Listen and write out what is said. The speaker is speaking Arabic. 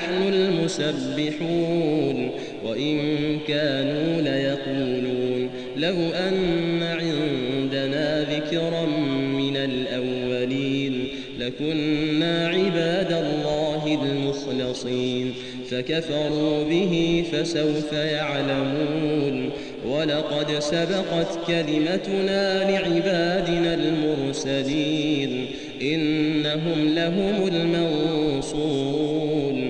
لنحن المسبحون وإن كانوا ليقولون. لو أن عندنا ذكرا من الأولين لكنا عباد الله المخلصين. فكفروا به فسوف يعلمون. ولقد سبقت كلمتنا لعبادنا المرسلين إنهم لهم المنصورون.